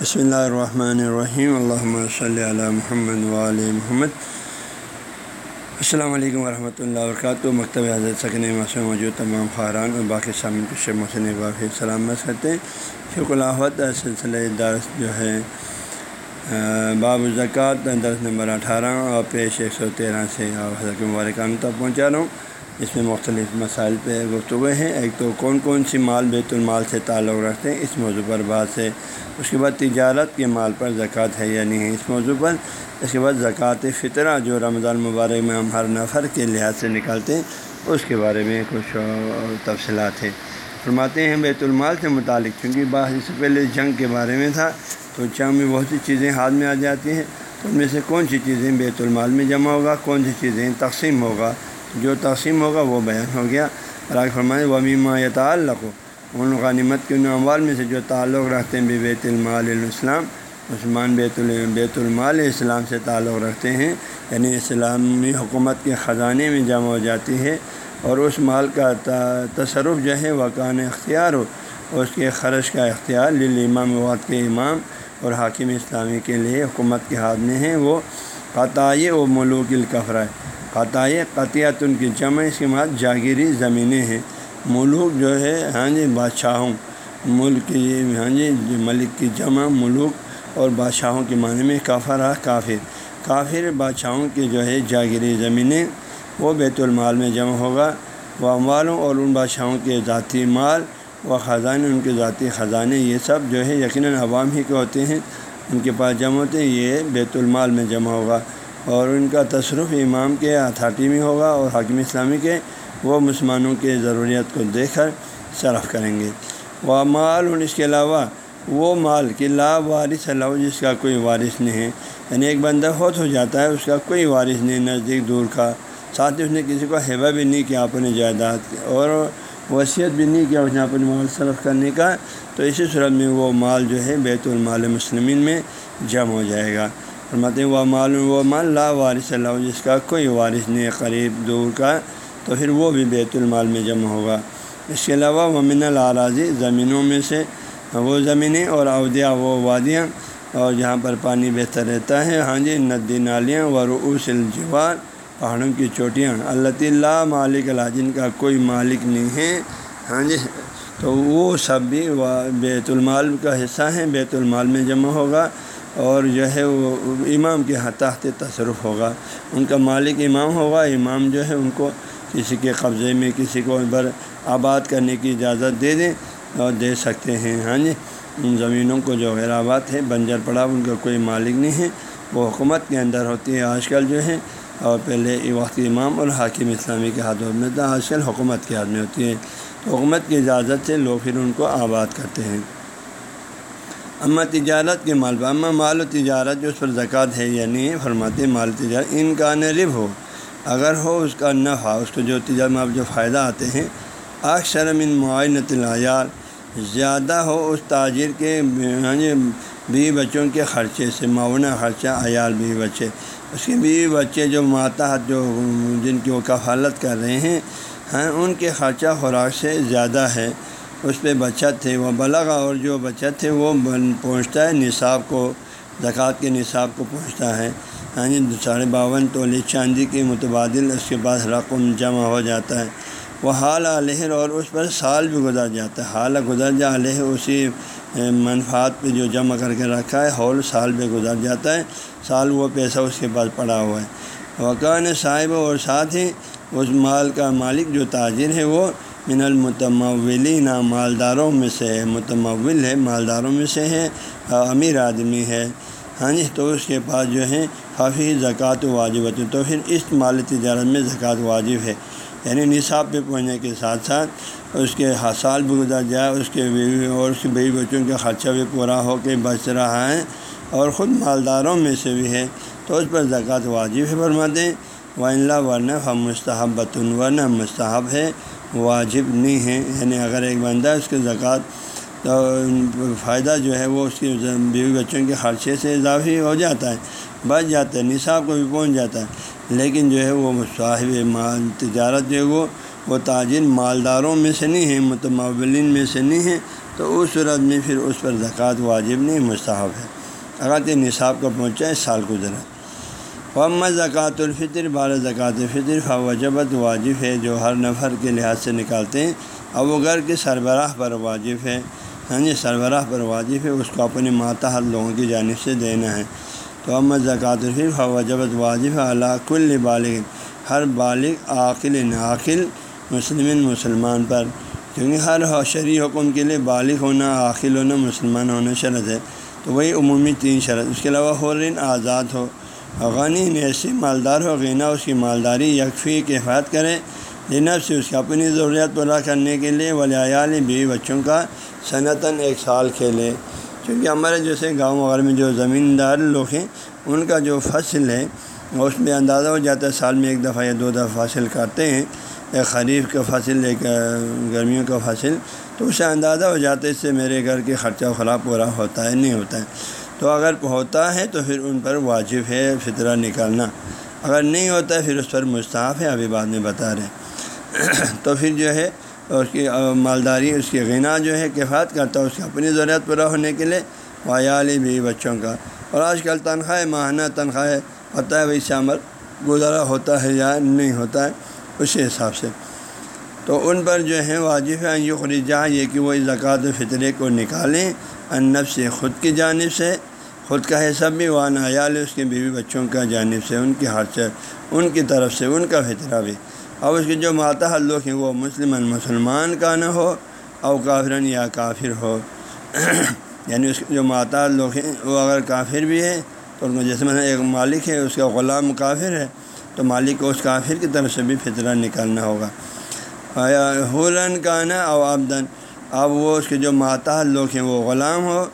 بسم اللہ الرحمن الرحیم اللہ صلی علی محمد وعلی محمد السلام علیکم ورحمۃ اللہ وبرکاتہ مکتب حضرت سکن مسئلہ موجود تمام خاران اور باقی سامن کے محسن واقع سلامت کرتے ہیں شکر الحمد سلسلہ درس جو ہے باب الزکوٰۃ درس نمبر اٹھارہ اور پیش ایک سو تیرہ سے حضرت مبارکان تک پہنچا رہا ہوں اس میں مختلف مسائل پہ گفتگو ہیں۔ ایک تو کون کون سی مال بیت المال سے تعلق رکھتے ہیں؟ اس موضوع پر بات ہے۔ اس کے بعد تجارت کے مال پر زکوٰۃ ہے یا نہیں؟ ہے اس موضوع پر۔ اس کے بعد زکوٰۃ فطرہ جو رمضان مبارک میں ہم ہر نفر کے لحاظ سے نکالتے ہیں، اس کے بارے میں کچھ تفصیلات ہیں۔ فرماتے ہیں بیت المال سے متعلق، چونکہ بعض اس سے پہلے جنگ کے بارے میں تھا، تو جنگ میں بہت سی چیزیں ہاتھ میں آ جاتی ہیں۔ تو ان میں سے کون سی چیزیں بیت المال میں جمع ہوگا؟ کون سی چیزیں تقسیم ہوگا؟ جو تقسیم ہوگا وہ بیان ہو گیا۔ راک فرمائے ومیما تعلق ان غنیمت کے ان اموال میں سے جو تعلق رکھتے ہیں بیت المال الاسلام۔ عثمان بیت بیت المال اسلام سے تعلق رکھتے ہیں۔ یعنی اسلامی حکومت کے خزانے میں جمع ہو جاتی ہے۔ اور اس مال کا تصرف جو ہے، وہ کان اختیار ہو۔ اس کے خرچ کا اختیار لمام واد کے امام اور حاکم اسلامی کے لیے حکومت کے ہاتھ میں ہیں وہ قطعی و ملوک القفرۂ قطعی قطعیت ان کی جمع اس کے بعد جاگیری زمینیں ہیں۔ ملوک جو ہے ہاں جی بادشاہوں۔ ملک کی ہاں جی ملک کی جمع ملوک اور بادشاہوں کے معنی میں کافر کافر۔ کافر بادشاہوں کی جو ہے جاگیری زمینیں، وہ بیت المال میں جمع ہوگا۔ وہ اموالوں اور ان بادشاہوں کے ذاتی مال و خزانے، ان کے ذاتی خزانے، یہ سب جو ہے یقیناً عوام ہی کے ہوتے ہیں۔ ان کے پاس جمع ہوتے ہیں، یہ بیت المال میں جمع ہوگا۔ اور ان کا تصرف امام کے اتھارٹی میں ہوگا اور حاکم اسلامی کے وہ مسلمانوں کے ضروریات کو دیکھ کر صرف کریں گے۔ وہ مال، اور اس کے علاوہ وہ مال کہ لا وارث اللہ، جس کا کوئی وارث نہیں ہے۔ یعنی ایک بندہ فوت ہو جاتا ہے، اس کا کوئی وارث نہیں، نزدیک دور کا۔ ساتھ ہی اس نے کسی کو ہیبا بھی نہیں کیا اپنے جائیداد اور وصیت بھی نہیں کیا اس نے اپنے مال صرف کرنے کا۔ تو اسی صورت میں وہ مال جو ہے بیت المال مسلمین میں جمع ہو جائے گا۔ فرماتے ہیں وہ مال وہ مال لا وارث اللہ جس کا کوئی وارث نہیں، قریب دور کا، تو پھر وہ بھی بیت المال میں جمع ہوگا۔ اس کے علاوہ ومن الاراضی زمینوں میں سے وہ زمینیں اور اودیا وہ وادیاں، اور جہاں پر پانی بہتر رہتا ہے ہاں جی ندی، نالیاں، و رعوس الجوار، پہاڑوں کی چوٹیاں اللہ اللہ مالک اللہ جن کا کوئی مالک نہیں ہے ہاں جی۔ تو وہ سب بھی بیت المال کا حصہ ہیں، بیت المال میں جمع ہوگا۔ اور جو ہے وہ امام کے ہاں تحت تصرف ہوگا۔ ان کا مالک امام ہوگا، امام جو ہے ان کو کسی کے قبضے میں، کسی کو بر آباد کرنے کی اجازت دے دیں اور دے سکتے ہیں۔ ہاں جی ان زمینوں کو جو غیر آباد ہے، بنجر پڑا، ان کا کوئی مالک نہیں ہے۔ وہ حکومت کے اندر ہوتی ہے آج کل جو ہے۔ اور پہلے وقت امام اور حاکم اسلامی کے ہاتھوں میں تھا، آج کل حکومت کے ہاتھ میں ہوتی ہے۔ تو حکومت کی اجازت سے لوگ پھر ان کو آباد کرتے ہیں۔ اما تجارت کے مال اما مال و تجارت جو اس پر زکوٰۃ ہے یعنی فرماتے مال تجارت، ان کا نرب ہو۔ اگر ہو، اس کا نفع اس کو جو تجارت میں آپ جو فائدہ آتے ہیں، اکثر من معائنت العیال، زیادہ ہو اس تاجر کے یعنی بیوی بچوں کے خرچے سے، معاونہ خرچہ عیال بیوی بچے۔ اس کے بیوی بچے جو ماتحت، جو جن کی وہ کفالت کر رہے ہیں ہیں ان کے خرچہ خوراک سے زیادہ ہے۔ اس پہ بچت تھے، وہ بلغ اور جو بچت تھے وہ پہنچتا ہے، نصاب کو، زکوٰۃ کے نصاب کو پہنچتا ہے۔ ہاں جی ساڑھے باون تولی چاندی کے متبادل اس کے پاس رقم جمع ہو جاتا ہے۔ وہ حال علیہ اور اس پر سال بھی گزر جاتا ہے۔ حال گزر جا علیہ اسی منفعات پہ جو جمع کر کے رکھا ہے ہول سال بھی گزر جاتا ہے۔ سال وہ پیسہ اس کے پاس پڑا ہوا ہے۔ وقان صاحب اور ساتھ ہی اس مال کا مالک جو تاجر ہے، وہ من المتمولین مالداروں میں سے ہے۔ متمول ہے، مالداروں میں سے ہے، امیر آدمی ہے۔ ہاں جی تو اس کے پاس جو ہے کافی زکوٰۃ واجب ہوتی تو پھر اس مال تجارت میں زکوٰۃ واجب ہے۔ یعنی نصاب پہ پہنچنے کے ساتھ ساتھ اس کے سال بھی گزر جائے، اس کے بیوی اور اس کے بیوی بچوں کا خرچہ بھی پورا ہو کے بچ رہا ہے اور خود مالداروں میں سے بھی ہے۔ تو اس پر زکوٰۃ واجب ہے، فرماتے ہیں۔ و اللہ ورنہ ہم مستحب بتن ورنہ مستحب ہے۔ واجب نہیں ہے یعنی اگر ایک بندہ اس کے زکوٰۃ تو فائدہ جو ہے وہ اس کی بیوی بچوں کے خرچے سے اضافی ہو جاتا ہے، بچ جاتا ہے، نصاب کو بھی پہنچ جاتا ہے۔ لیکن جو ہے وہ صاحب مال، تجارت جو ہے وہ وہ تاجر مالداروں میں سے نہیں ہے متمولین میں سے نہیں ہے تو اس صورت میں پھر اس پر زکوٰۃ واجب نہیں، مستحب ہے۔ اگر نصاب کو پہنچا ہے سال گزرا محمد زکوٰۃ الفطر بال زکوٰۃ فطر فوجبت واجب ہے، جو ہر نفر کے لحاظ سے نکالتے ہیں۔ اور وہ گھر کے سربراہ پر واجب ہے۔ ہاں جی سربراہ پر واجب ہے، اس کو اپنے ماتحت لوگوں کی جانب سے دینا ہے۔ تو محمد زکوٰۃ الفطر فوجبت واجب ہے اللہ کل بالغ۔ ہر بالغ عاقل ناقل مسلم مسلمان پر۔ کیونکہ ہر شرعی حکم کے لیے بالغ ہونا، عاقل ہونا، مسلمان ہونا شرط ہے۔ تو وہی عمومی تین شرط۔ اس کے علاوہ حورن آزاد ہو۔ غنی ایسی مالدار ہو، غینا اس کی مالداری یکفی کے حفاظت کرے۔ جنب سے اس کی اپنی ضروریات پورا کرنے کے لیے ولیال بیوی بچوں کا صنعتاً ایک سال کھیلے۔ کیونکہ ہمارے جیسے گاؤں وغیرہ میں جو زمیندار لوگ ہیں، ان کا جو فصل ہے، اس میں اندازہ ہو جاتا ہے سال میں ایک دفعہ یا دو دفعہ فصل کرتے ہیں۔ ایک خریف کا فصل، ایک گرمیوں کا فصل، تو اسے اندازہ ہو جاتا ہے اس سے میرے گھر کے خرچہ خراب پورا ہوتا ہے، نہیں ہوتا ہے۔ تو اگر ہوتا ہے تو پھر ان پر واجب ہے فطرہ نکالنا۔ اگر نہیں ہوتا ہے پھر اس پر مستعف ہے، ابھی بعد میں بتا رہے تو پھر جو ہے، اس کی مالداری، اس کی غنا جو ہے، کفایت کرتا ہے اس کی اپنی ضرورت پورا ہونے کے لیے۔ ویالی بھی بچوں کا۔ اور آج کل تنخواہ ماہانہ تنخواہ پتہ ہے وہی عمل گزارا ہوتا ہے یا نہیں ہوتا ہے اسی حساب سے۔ تو ان پر جو ہے واجب ہے خریجہ یہ کہ وہ زکوٰۃ فطرے کو نکالیں۔ انب سے خود کی جانب سے، خود کا حصہ بھی وان عیال اس کے بیوی بچوں کا جانب سے، ان کی حرچ ان کی طرف سے، ان کا فطرہ بھی۔ اور اس کے جو ماتا لوگ ہیں، وہ مسلم مسلمان کا نہ ہو او کافرن یا کافر ہو۔ یعنی اس کے جو ماتا لوگ ہیں، وہ اگر کافر بھی ہے تو ان کو جیسے میں ایک مالک ہے، اس کا غلام کافر ہے، تو مالک کو اس کافر کی طرف سے بھی فطرہ نکالنا ہوگا۔ حلن کا نا او آبدن اب وہ اس کے جو ماتا لوگ ہیں وہ غلام ہو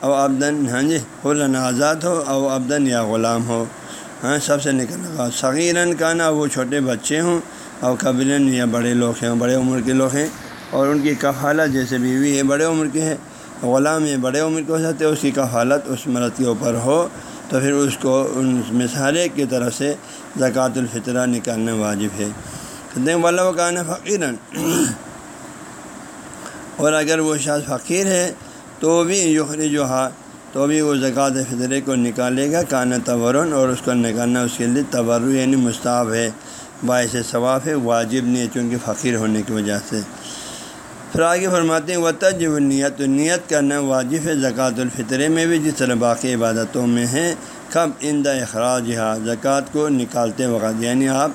او آبدن ہاں جی حلن آزاد ہو او آبدن یا غلام ہو۔ ہاں سب سے نکلنا ہوگا صغیرن کا نا وہ چھوٹے بچے ہوں اور قبل یا بڑے لوگ ہیں، بڑے عمر کے لوگ ہیں۔ اور ان کی کفالت جیسے بیوی ہے، بڑے عمر کے ہے غلام ہے بڑے عمر کے ہو سکتے اس کی کفالت اس مرد کے اوپر ہو۔ تو پھر اس کو ان میں سارے کی طرف سے زکوٰۃ الفطرہ نکالنا واجب ہے۔ والا وہ کہنا فقیرن اور اگر وہ شاذ فقیر ہے، تو بھی یخری جو ہا تو بھی وہ زکوٰۃ فطرے کو نکالے گا کانا تورن، اور اس کو نکالنا اس کے لیے تور یعنی مستعب ہے۔ باعث ثواف ہے، واجب نہیں ہے، چونکہ فقیر ہونے کی وجہ سے۔ پھر آگے فرماتے ہیں و تجب نیت نیت کرنا واجب ہے۔ زکوٰۃ الفطرے میں بھی جس طرح باقی عبادتوں میں ہے کب ان اخراج ہا زکوٰۃ کو نکالتے وقت یعنی آپ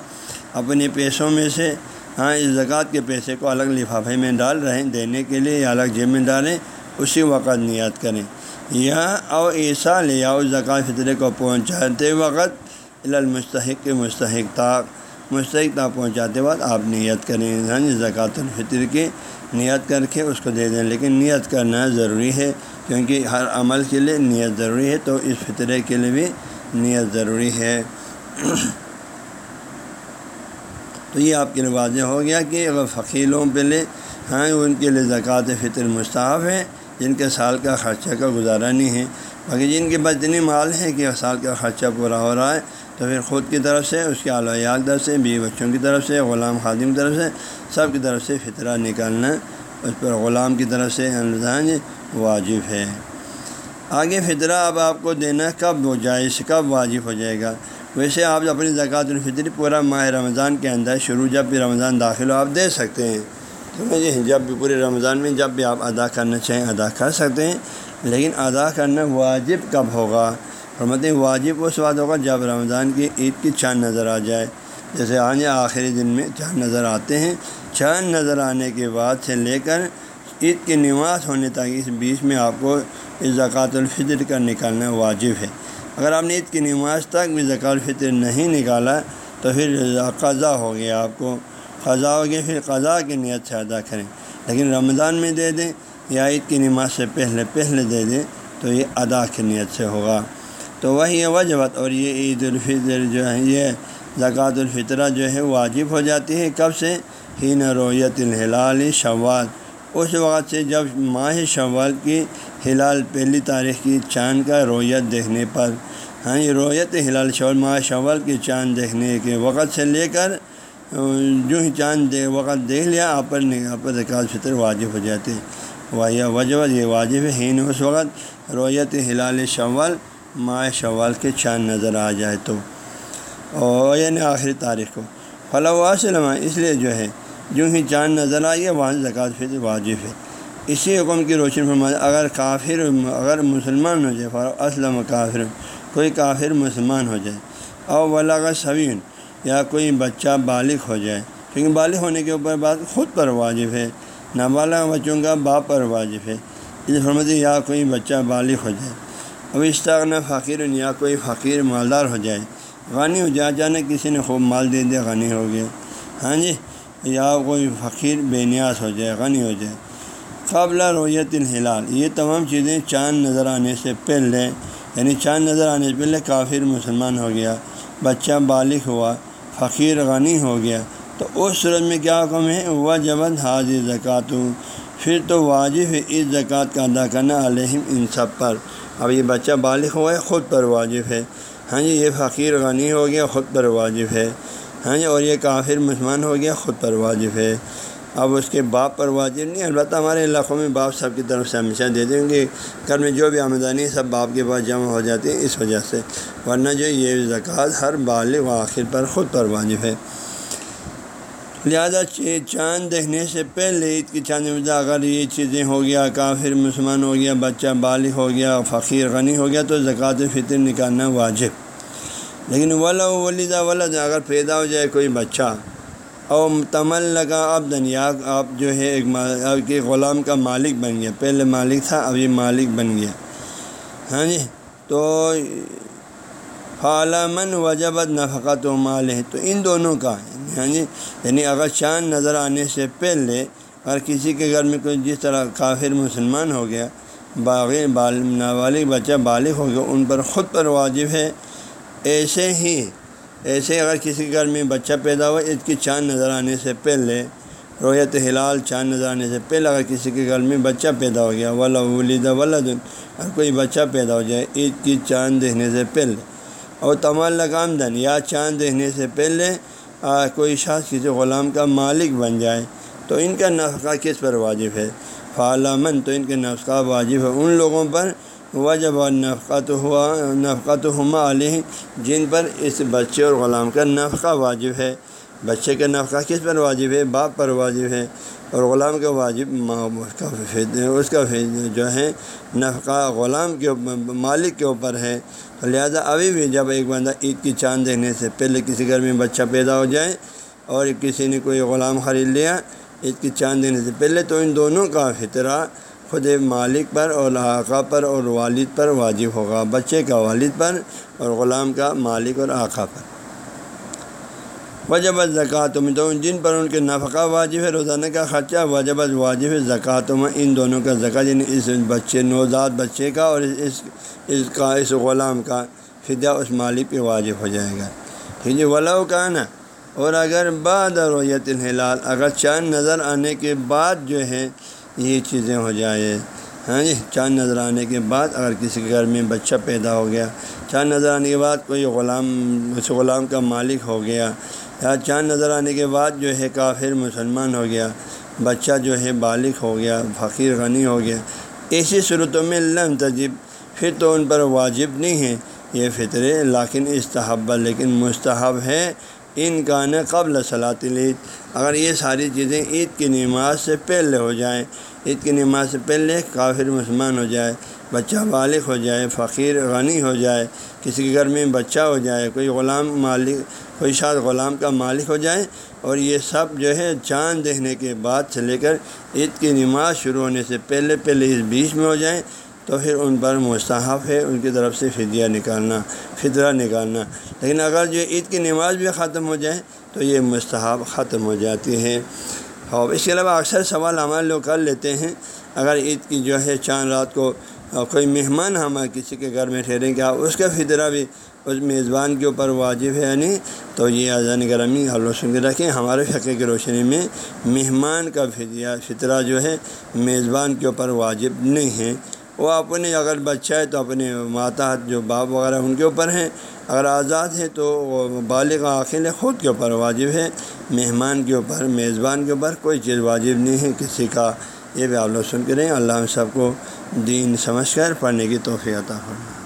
اپنے پیسوں میں سے ہاں اس زکوٰۃ کے پیسے کو الگ لفافے میں ڈال رہے ہیں دینے کے لیے یا الگ جیب میں ڈالیں، اسی وقت نیت کریں۔ یا او ایسا لے آؤ، زکوٰۃ فطرے کو پہنچاتے وقت المستحق کے مستحق تاک مستحق تاک پہنچاتے وقت آپ نیت کریں۔ ہاں زکوٰۃ الفطر کی نیت کر کے اس کو دے دیں۔ لیکن نیت کرنا ضروری ہے، کیونکہ ہر عمل کے لیے نیت ضروری ہے، تو اس فطرے کے لیے بھی نیت ضروری ہے۔ تو یہ آپ کے لیے واضح ہو گیا کہ اگر فقیلوں پہ لے ہاں ان کے لیے زکوٰۃ فطر مستعف ہے، جن کے سال کا خرچہ کا گزارا نہیں ہے۔ باقی جن کے اتنی مال ہے کہ سال کا خرچہ پورا ہو رہا ہے، تو پھر خود کی طرف سے، اس کے اعلیٰ طرف سے، بیوی بچوں کی طرف سے، غلام خادم کی طرف سے، سب کی طرف سے فطرہ نکالنا، اس پر غلام کی طرف سے واجب ہے۔ آگے فطرہ اب آپ کو دینا کب ہو کب واجب ہو جائے گا؟ ویسے آپ اپنی زکوٰۃ الفطری پورا ماہ رمضان کے اندر شروع جب بھی رمضان داخل ہو، آپ دے سکتے ہیں۔ جی جب بھی پورے رمضان میں جب بھی آپ ادا کرنا چاہیں ادا کر سکتے ہیں، لیکن ادا کرنا واجب کب ہوگا؟ اور واجب اس وقت ہوگا جب رمضان کی عید کی چاند نظر آ جائے۔ جیسے آج آخری دن میں چاند نظر آتے ہیں، چاند نظر آنے کے بعد سے لے کر عید کی نماز ہونے تک اس بیچ میں آپ کو اس زکوٰۃ الفطر کا نکالنا واجب ہے۔ اگر آپ نے عید کی نماز تک بھی زکوٰۃ الفطر نہیں نکالا تو پھر قضا ہو گیا آپ کو۔ قضا ہو گیا، پھر قضا کی نیت سے ادا کریں۔ لیکن رمضان میں دے دیں یا عید کی نماز سے پہلے پہلے دے دیں تو یہ ادا کی نیت سے ہوگا۔ تو وہی وجبت اور یہ عید الفطر جو ہے، یہ زکوٰۃ الفطرہ جو ہے واجب ہو جاتی ہے۔ کب سے؟ ہی رویت الحلال شوال۔ اس وقت سے جب ماہ شوال کی ہلال پہلی تاریخ کی چاند کا رویت دیکھنے پر۔ ہاں یہ رویت ہلال شول ماہ شوال کی چاند دیکھنے کے وقت سے لے کر، جو ہی چاند دے وقت دیکھ لیا، آپ پر آپ پر زکوٰۃ فطر واجب ہو جاتے وجہ یہ واجب ہے، ہین اس وقت رویت ہلال شوال ماہ شوال کے چاند نظر آ جائے تو۔ اور یعنی آخری تاریخ کو۔ فلاں واسلم اس لیے جو ہے، جو ہی چاند نظر آئیے وہاں زکوٰۃ فطر واجب ہے۔ اسی حکم کی روشنی فرما اگر کافر اگر مسلمان ہو جائے فروغ اسلم کافر، کوئی کافر مسلمان ہو جائے اور ولاغ سوین یا کوئی بچہ بالغ ہو جائے، کیونکہ بالغ ہونے کے اوپر بات خود پر واجب ہے، نابالغ بچوں کا باپ پر واجب ہے۔ اس فرمتی یا کوئی بچہ بالغ ہو جائے، اب اشتاق فقیر یا کوئی فقیر مالدار ہو جائے، غنی ہو جائے اچانک کسی نے خوب مال دے دیا، غنی ہو گیا۔ ہاں جی یا کوئی فقیر بے نیاز ہو جائے، غنی ہو جائے۔ قبل رویت الحلال یہ تمام چیزیں چاند نظر آنے سے پہلے یعنی چاند نظر آنے سے پہلے کافر مسلمان ہو گیا، بچہ بالغ ہوا، فقیر غنی ہو گیا، تو اس صورت میں کیا حکم ہے؟ وہ جبد حاضر زکوٰۃ۔ پھر تو واجب ہے اس زکوٰۃ کا ادا کرنا علیہم ان سب پر۔ اب یہ بچہ بالغ ہوا ہے، خود پر واجب ہے۔ ہاں جی یہ فقیر غنی ہو گیا، خود پر واجب ہے۔ ہاں جی اور یہ کافر مسلمان ہو گیا، خود پر واجب ہے۔ اب اس کے باپ پر واجب نہیں البتہ ہمارے علاقوں میں باپ سب کی طرف سے ہمیشہ دے دیں گے۔ گھر میں جو بھی آمدنی ہے، سب باپ کے پاس جمع ہو جاتی ہے اس وجہ سے۔ ورنہ جو یہ زکوٰۃ ہر بالغ و آخر پر خود پر واجب ہے۔ لہٰذا چاند دیکھنے سے پہلے عید کی چاند اگر یہ چیزیں ہو گیا، کافر، مسلمان ہو گیا، بچہ بالغ ہو گیا، فقیر، غنی ہو گیا، تو زکوٰۃ فطر نکالنا واجب۔ لیکن ولا ولیدہ ولد، اگر پیدا ہو جائے کوئی بچہ اور تمل لگا اب دنیا آپ جو ہے ایک کے غلام کا مالک بن گیا پہلے مالک تھا، اب یہ مالک بن گیا ہاں جی؟ تو فعالمن وجبت نفقت و مال ہے تو ان دونوں کا ہاں جی؟ یعنی اگر چاند نظر آنے سے پہلے اگر کسی کے گھر میں کوئی جس طرح کافر مسلمان ہو گیا باغ بال، نابالغ بچہ بالغ ہو گیا، ان پر خود پر واجب ہے۔ ایسے ہی ایسے اگر کسی کے گھر میں بچہ پیدا ہوا، عید کی چاند نظر آنے سے پہلے، رویت ہلال چاند نظر آنے سے پہلے اگر کسی کے گھر میں بچہ پیدا ہو گیا، ولا ولید ولد، اگر کوئی بچہ پیدا ہو جائے، عید کی چاند دیکھنے سے پہلے۔ اور تمال لگام دن، یا چاند دیکھنے سے پہلے کوئی شخص، کسی غلام کا مالک بن جائے، تو ان کا نفقہ کس پر واجب ہے؟ فعالمن تو ان کے نفقہ واجب ہے ان لوگوں پر وجب اور نفقت ہوا نفقت ہما علیہ، جن پر اس بچے اور غلام کا نفقہ واجب ہے۔ بچے کا نفقہ کس پر واجب ہے؟ باپ پر واجب ہے۔ اور غلام کا واجب اس کا اس کا جو ہے، نفقہ غلام کے مالک کے اوپر ہے۔ لہذا ابھی بھی جب ایک بندہ عید کی چاند دیکھنے سے پہلے کسی گھر میں بچہ پیدا ہو جائے اور کسی نے کوئی غلام خرید لیا عید کی چاند دینے سے پہلے، تو ان دونوں کا فطرہ خود مالک پر اور آقا پر اور والد پر واجب ہوگا، بچے کا والد پر اور غلام کا مالک اور آقا پر۔ وجبت زکوٰۃ میں تو جن پر ان کے نفقہ واجب ہے، روزانہ کا خرچہ وجبت واجب ہے زکوٰۃ میں ان دونوں کا زکوٰۃ یعنی اس بچے، نوزاد بچے کا اور اس اس کا، اس غلام کا فدیہ اس مالک پہ واجب ہو جائے گا۔ ٹھیک ہے ولاؤ کا نا اور اگر بعد رویت الحلال اگر چاند نظر آنے کے بعد جو ہے یہ چیزیں ہو جائے ہاں جی چاند نظر آنے کے بعد اگر کسی کے گھر میں بچہ پیدا ہو گیا، چاند نظر آنے کے بعد کوئی غلام، اس غلام کا مالک ہو گیا، یا چاند نظر آنے کے بعد جو ہے کافر، مسلمان ہو گیا، بچہ جو ہے بالغ ہو گیا، فقیر، غنی ہو گیا، ایسی صورتوں میں لم تجب، پھر تو ان پر واجب نہیں ہے۔ یہ فطرے لیکن استحب، لیکن مستحب ہے۔ ان کا ن قبل صلاۃ العید۔ اگر یہ ساری چیزیں عید کی نماز سے پہلے ہو جائیں، عید کی نماز سے پہلے کافر مسلمان ہو جائے، بچہ بالغ ہو جائے، فقیر غنی ہو جائے، کسی کے گھر میں بچہ ہو جائے، کوئی غلام مالک، کوئی شاد غلام کا مالک ہو جائے، اور یہ سب جو ہے چاند دیکھنے کے بعد سے لے کر عید کی نماز شروع ہونے سے پہلے پہلے اس بیچ میں ہو جائیں۔ تو پھر ان پر مستحف ہے، ان کی طرف سے فدیہ نکالنا، فطرہ نکالنا۔ لیکن اگر جو عید کی نماز بھی ختم ہو جائے تو یہ مستحب ختم ہو جاتی ہے۔ اور اس کے علاوہ اکثر سوال ہمارے لوگ کر لیتے ہیں، اگر عید کی جو ہے چاند رات کو کوئی مہمان ہم کسی کے گھر میں ٹھہریں کیا اس کا فطرہ بھی اس میزبان کے اوپر واجب ہے یعنی تو یہ اذان گرمی سن کے رکھیں۔ ہمارے فقے کی روشنی میں مہمان کا فطرہ فطرہ جو ہے میزبان کے اوپر واجب نہیں ہے۔ وہ اپنے اگر بچہ ہے تو اپنے ماتا جو باپ وغیرہ ان کے اوپر ہیں، اگر آزاد ہے تو وہ بالغ عاقل خود کے اوپر واجب ہے، مہمان کے اوپر، میزبان کے اوپر، کوئی چیز واجب نہیں ہے، کسی کا یہ بھی آپ لوگ سن کے رہیں۔ اللہ ہم سب کو دین سمجھ کر پڑھنے کی توفیع عطا فرمائے۔